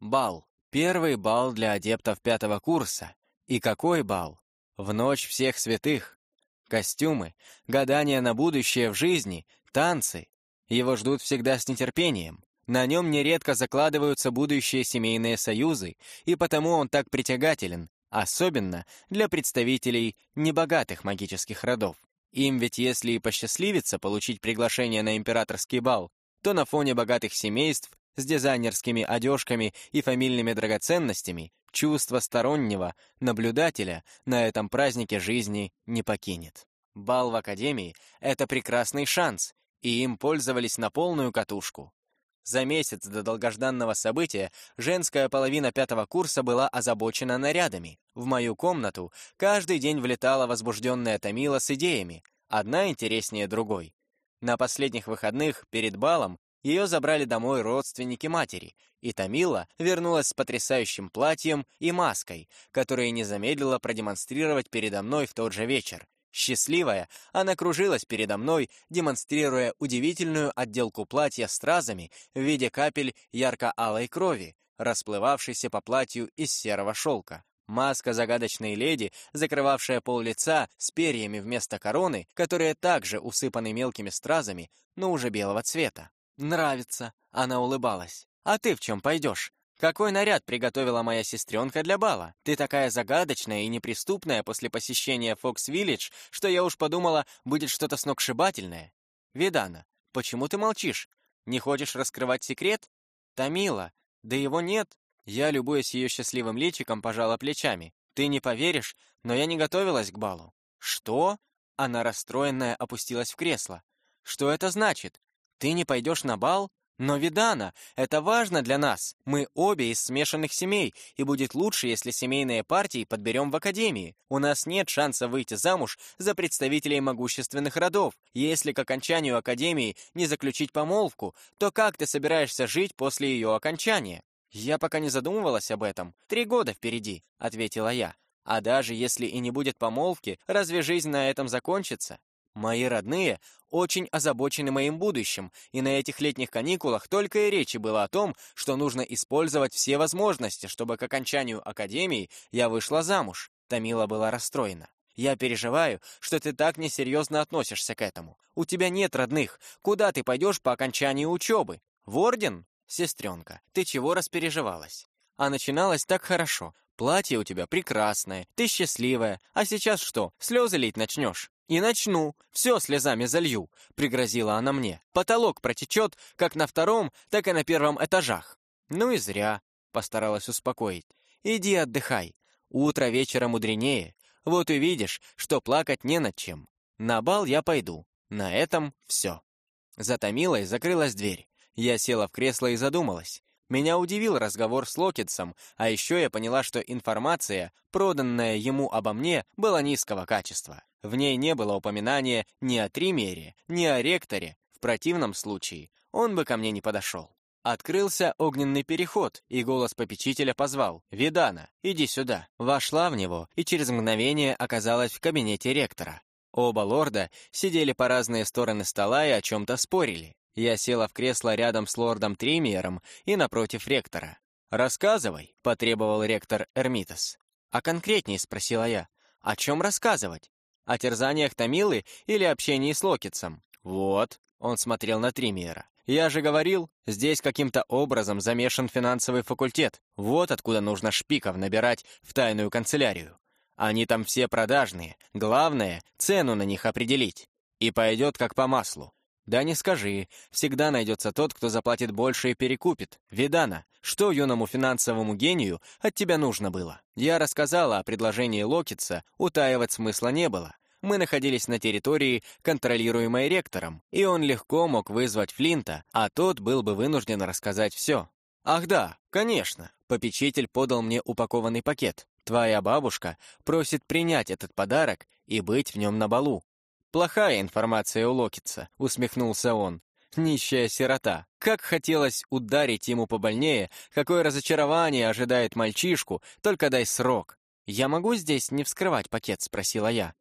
Бал. Первый бал для адептов пятого курса. И какой бал? В ночь всех святых. Костюмы, гадания на будущее в жизни, танцы. Его ждут всегда с нетерпением. На нем нередко закладываются будущие семейные союзы, и потому он так притягателен, особенно для представителей небогатых магических родов. Им ведь если и посчастливится получить приглашение на императорский бал, то на фоне богатых семейств с дизайнерскими одежками и фамильными драгоценностями чувство стороннего наблюдателя на этом празднике жизни не покинет. Бал в академии — это прекрасный шанс, и им пользовались на полную катушку. За месяц до долгожданного события женская половина пятого курса была озабочена нарядами. В мою комнату каждый день влетала возбужденная Томила с идеями, одна интереснее другой. На последних выходных, перед балом, ее забрали домой родственники матери, и Тамила вернулась с потрясающим платьем и маской, которые не замедлила продемонстрировать передо мной в тот же вечер. Счастливая, она кружилась передо мной, демонстрируя удивительную отделку платья стразами в виде капель ярко-алой крови, расплывавшейся по платью из серого шелка. Маска загадочной леди, закрывавшая пол лица с перьями вместо короны, которые также усыпаны мелкими стразами, но уже белого цвета. «Нравится», — она улыбалась. «А ты в чем пойдешь? Какой наряд приготовила моя сестренка для бала? Ты такая загадочная и неприступная после посещения Фокс-Виллидж, что я уж подумала, будет что-то сногсшибательное. Видана, почему ты молчишь? Не хочешь раскрывать секрет? Тамила, да его нет. Я, любуясь ее счастливым личиком, пожала плечами. Ты не поверишь, но я не готовилась к балу. Что? Она расстроенная опустилась в кресло. Что это значит? Ты не пойдешь на бал? Но, Видана, это важно для нас. Мы обе из смешанных семей, и будет лучше, если семейные партии подберем в академии. У нас нет шанса выйти замуж за представителей могущественных родов. Если к окончанию академии не заключить помолвку, то как ты собираешься жить после ее окончания? Я пока не задумывалась об этом. Три года впереди, ответила я. А даже если и не будет помолвки, разве жизнь на этом закончится? Мои родные очень озабочены моим будущим, и на этих летних каникулах только и речи было о том, что нужно использовать все возможности, чтобы к окончанию академии я вышла замуж. Тамила была расстроена. Я переживаю, что ты так несерьезно относишься к этому. У тебя нет родных. Куда ты пойдешь по окончании учебы? В орден? Сестренка, ты чего распереживалась? А начиналось так хорошо. Платье у тебя прекрасное, ты счастливая. А сейчас что, слезы лить начнешь? «И начну, все слезами залью», — пригрозила она мне. «Потолок протечет как на втором, так и на первом этажах». «Ну и зря», — постаралась успокоить. «Иди отдыхай. Утро вечера мудренее. Вот увидишь, что плакать не над чем. На бал я пойду. На этом все». Затомила и закрылась дверь. Я села в кресло и задумалась. Меня удивил разговор с Локетсом, а еще я поняла, что информация, проданная ему обо мне, была низкого качества. В ней не было упоминания ни о Тримере, ни о ректоре. В противном случае он бы ко мне не подошел. Открылся огненный переход, и голос попечителя позвал «Видана, иди сюда». Вошла в него и через мгновение оказалась в кабинете ректора. Оба лорда сидели по разные стороны стола и о чем-то спорили. Я села в кресло рядом с лордом Тримиером и напротив ректора. «Рассказывай», — потребовал ректор Эрмитас. «А конкретнее?» — спросила я. «О чем рассказывать? О терзаниях Томилы или общении с Локетсом? Вот, он смотрел на Тримиера. Я же говорил, здесь каким-то образом замешан финансовый факультет. Вот откуда нужно шпиков набирать в тайную канцелярию. Они там все продажные. Главное, цену на них определить. И пойдет как по маслу. Да не скажи, всегда найдется тот, кто заплатит больше и перекупит. Видана, что юному финансовому гению от тебя нужно было? Я рассказала о предложении Локитса, утаивать смысла не было. Мы находились на территории, контролируемой ректором, и он легко мог вызвать Флинта, а тот был бы вынужден рассказать все. Ах да, конечно, попечитель подал мне упакованный пакет. Твоя бабушка просит принять этот подарок и быть в нем на балу. «Плохая информация у Локица», — усмехнулся он. Нищая сирота. Как хотелось ударить ему побольнее, какое разочарование ожидает мальчишку, только дай срок. «Я могу здесь не вскрывать пакет?» — спросила я.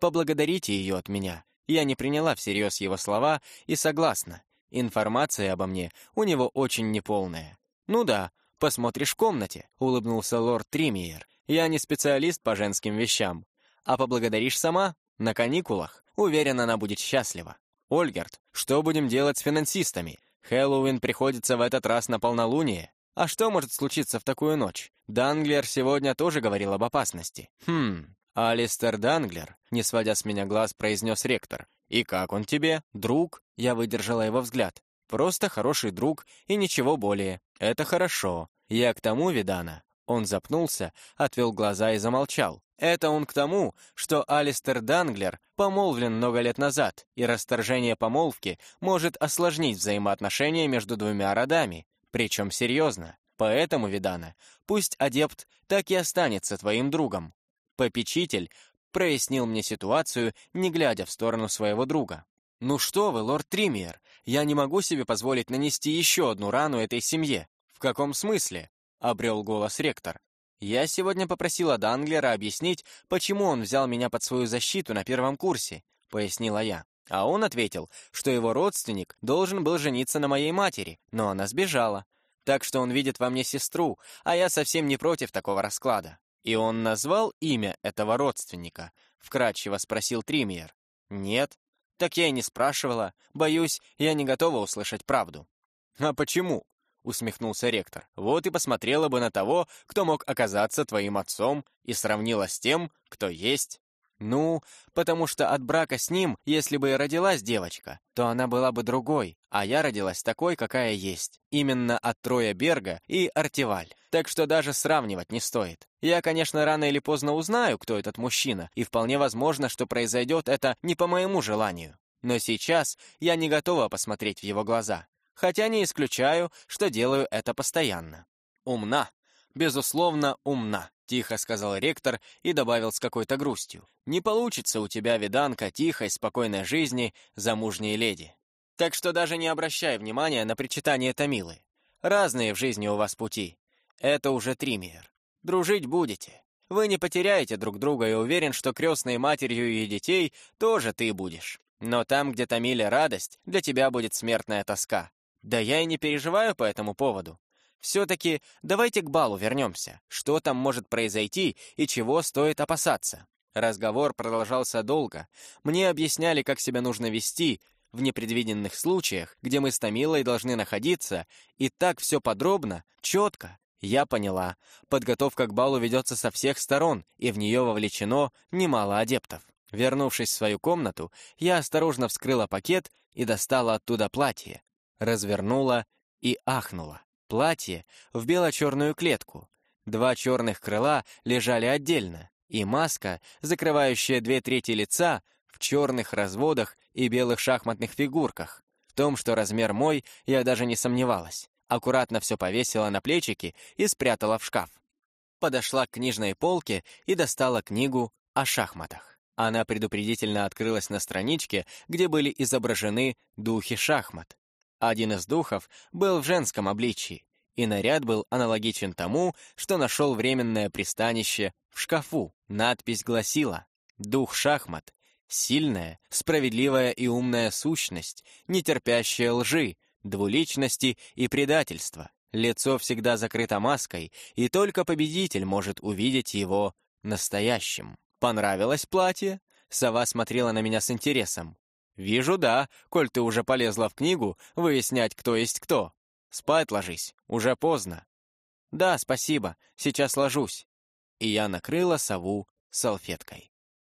«Поблагодарите ее от меня». Я не приняла всерьез его слова и согласна. Информация обо мне у него очень неполная. Ну да, посмотришь в комнате», — улыбнулся лорд Тримиер. «Я не специалист по женским вещам. А поблагодаришь сама? На каникулах. Уверен, она будет счастлива». «Ольгерт, что будем делать с финансистами? Хэллоуин приходится в этот раз на полнолуние. А что может случиться в такую ночь? Данглер сегодня тоже говорил об опасности. Хм, Алистер Данглер, не сводя с меня глаз, произнес ректор. «И как он тебе? Друг?» Я выдержала его взгляд. «Просто хороший друг и ничего более. Это хорошо. Я к тому, Видана». Он запнулся, отвел глаза и замолчал. Это он к тому, что Алистер Данглер помолвлен много лет назад, и расторжение помолвки может осложнить взаимоотношения между двумя родами, причем серьезно. Поэтому, Видана, пусть адепт так и останется твоим другом. Попечитель прояснил мне ситуацию, не глядя в сторону своего друга. «Ну что вы, лорд Триммер, я не могу себе позволить нанести еще одну рану этой семье». «В каком смысле?» — обрел голос ректор. «Я сегодня попросила Данглера объяснить, почему он взял меня под свою защиту на первом курсе», — пояснила я. А он ответил, что его родственник должен был жениться на моей матери, но она сбежала. Так что он видит во мне сестру, а я совсем не против такого расклада. «И он назвал имя этого родственника?» — вкратчиво спросил Тримиер. «Нет». «Так я и не спрашивала. Боюсь, я не готова услышать правду». «А почему?» — усмехнулся ректор. «Вот и посмотрела бы на того, кто мог оказаться твоим отцом, и сравнила с тем, кто есть». Ну, потому что от брака с ним, если бы и родилась девочка, то она была бы другой, а я родилась такой, какая есть. Именно от Троя Берга и Артиваль. Так что даже сравнивать не стоит. Я, конечно, рано или поздно узнаю, кто этот мужчина, и вполне возможно, что произойдет это не по моему желанию. Но сейчас я не готова посмотреть в его глаза. Хотя не исключаю, что делаю это постоянно. Умна. Безусловно, умна. Тихо сказал ректор и добавил с какой-то грустью. «Не получится у тебя, виданка, тихой, спокойной жизни замужней леди. Так что даже не обращай внимания на причитание Томилы. Разные в жизни у вас пути. Это уже Тримиер. Дружить будете. Вы не потеряете друг друга и уверен, что крестной матерью и детей тоже ты будешь. Но там, где Томиле радость, для тебя будет смертная тоска. Да я и не переживаю по этому поводу. Все-таки давайте к балу вернемся. Что там может произойти и чего стоит опасаться? Разговор продолжался долго. Мне объясняли, как себя нужно вести в непредвиденных случаях, где мы с Томилой должны находиться, и так все подробно, четко. Я поняла. Подготовка к балу ведется со всех сторон, и в нее вовлечено немало адептов. Вернувшись в свою комнату, я осторожно вскрыла пакет и достала оттуда платье. Развернула и ахнула. Платье в бело-черную клетку. Два черных крыла лежали отдельно, и маска, закрывающая две трети лица, в черных разводах и белых шахматных фигурках. В том, что размер мой, я даже не сомневалась. Аккуратно все повесила на плечики и спрятала в шкаф. Подошла к книжной полке и достала книгу о шахматах. Она предупредительно открылась на страничке, где были изображены духи шахмат. Один из духов был в женском обличии, и наряд был аналогичен тому, что нашел временное пристанище в шкафу. Надпись гласила «Дух шахмат. Сильная, справедливая и умная сущность, не терпящая лжи, двуличности и предательства. Лицо всегда закрыто маской, и только победитель может увидеть его настоящим. Понравилось платье? Сова смотрела на меня с интересом. «Вижу, да, коль ты уже полезла в книгу выяснять, кто есть кто. Спать ложись, уже поздно». «Да, спасибо, сейчас ложусь». И я накрыла сову салфеткой.